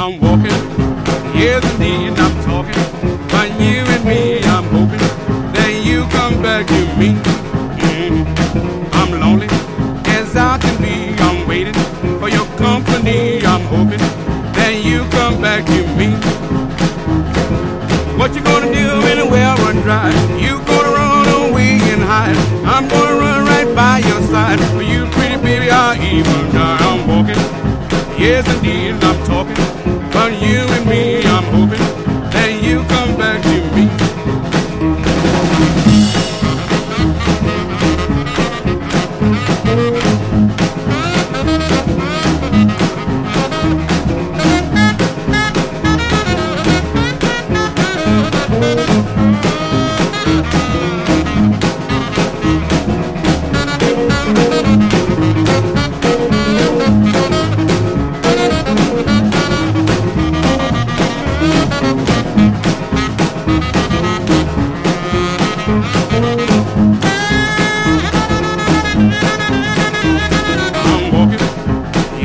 I'm walking. Yes, indeed, I'm talking. But you and me, I'm hoping that you come back to me. Mm. I'm lonely as I can be. I'm waiting for your company. I'm hoping that you come back to me. What you gonna do when the well run dry? You gonna run away and hide? I'm gonna run right by your side. For you, pretty baby, I even die. I'm walking. Yes, indeed, I'm talking. But you and me, I'm hoping that you come back to me. I'm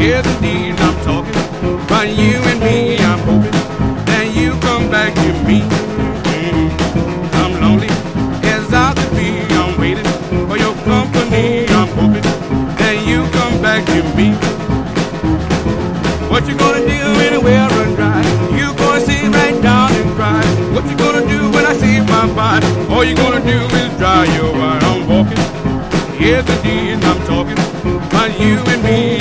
Yes, indeed, I'm talking. about you and me, I'm hoping that you come back to me. Mm. I'm lonely as I could be. I'm waiting for your company. I'm hoping that you come back to me. What you gonna do when the well run dry? You gonna sit right down and cry. What you gonna do when I see my body? All you gonna do is dry your eye. I'm walking. Yes, indeed, I'm talking. But you and me,